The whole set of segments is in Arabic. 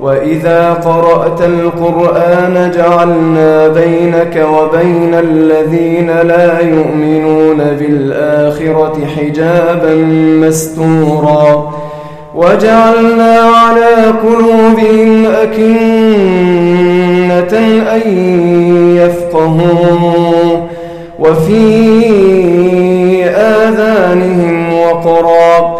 وإذا قرأت القرآن جعلنا بينك وبين الذين لا يؤمنون بالآخرة حجابا مستورا. وجعلنا على قلوبهم أكنة أن يفقهوا وفي آذانهم وقرا.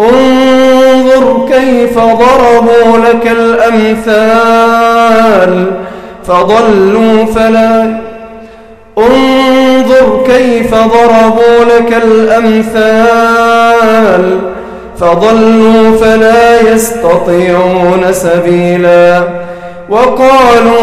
انظر كيف ضربوا لك الأمثال فضلوا فلا انظر كيف ضربوا لك الأمثال فضلوا فلا يستطيعون سبيلا وقالوا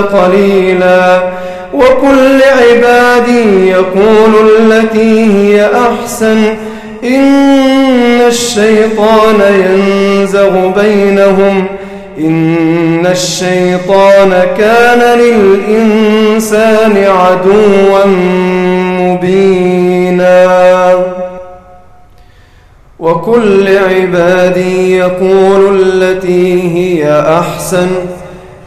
قليلا. وكل عبادي يقول التي هي أحسن. إن الشيطان ينزغ بينهم. إن الشيطان كان للإنسان عدوا مبينا. وكل عبادي يقول التي هي أحسن.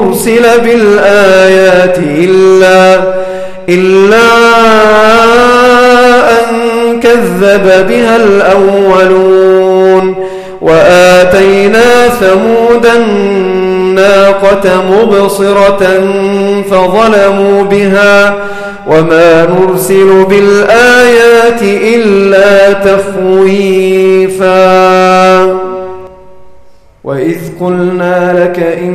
أرسل بالآيات إلا إلا أن كذب بها الأولون وآتينا ثمود الناقة مبصرة فظلموا بها وما نرسل بالآيات إلا تخويفا. وإذ قلنا لك إن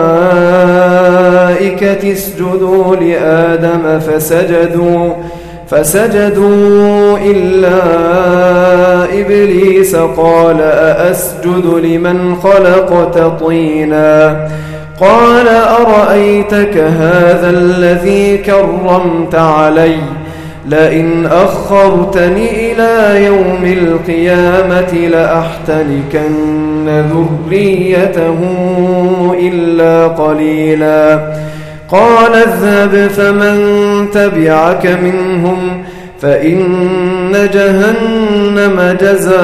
اسجدوا لآدم فسجدوا فسجدوا إلا إبليس قال أأسجد لمن خلقت طيناً؟ قال أرأيتك هذا الذي كرمت علي؟ لئن أخرتني إلى يوم القيامة لأحتنكن ذريته إلا قليلا. قال اذهب فمن تبعك منهم فإن جهنم جزاؤكم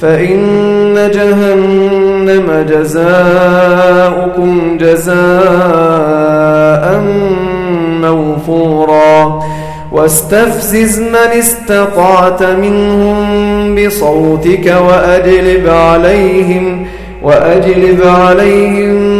فإن جهنم جزاؤكم جزاء موفورا. واستفزز من استطعت منهم بصوتك وأجلب عليهم وأجلب عليهم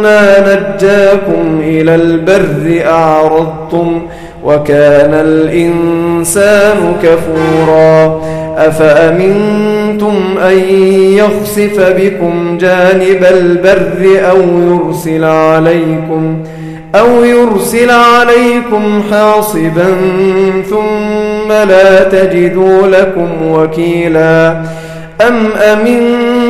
نجاكم إلى البر أعرضتم وكان الإنسان كفورا أفأمنتم أن يخسف بكم جانب البر أو يرسل عليكم أو يرسل عليكم حاصبا ثم لا تجدوا لكم وكيلا أم أمنتم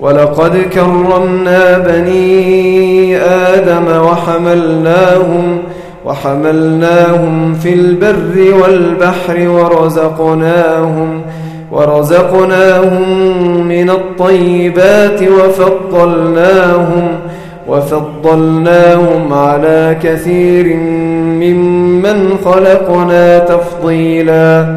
ولقد كرمنا بني آدم وحملناهم وحملناهم في البر والبحر ورزقناهم ورزقناهم من الطيبات وفضلناهم وفضلناهم على كثير ممن خلقنا تفضيلا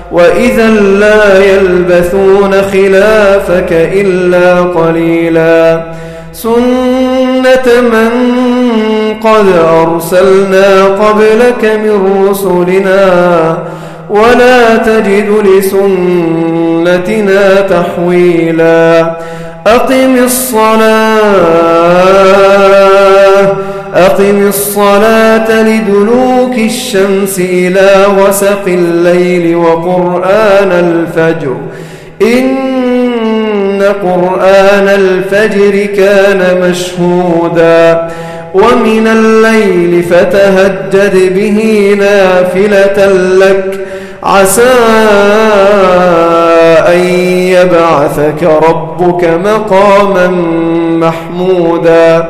وإذا لا يلبثون خلافك إلا قليلا. سنة من قد أرسلنا قبلك من رسلنا ولا تجد لسنتنا تحويلا. أقم الصلاة أقم الصلاة لدلوك الشمس إلى وسق الليل وقرآن الفجر. إن قرآن الفجر كان مشهودا. ومن الليل فتهجد به نافلة لك. عسى أن يبعثك ربك مقاما محمودا.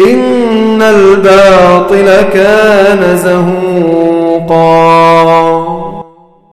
إن الباطل كان زهوقا.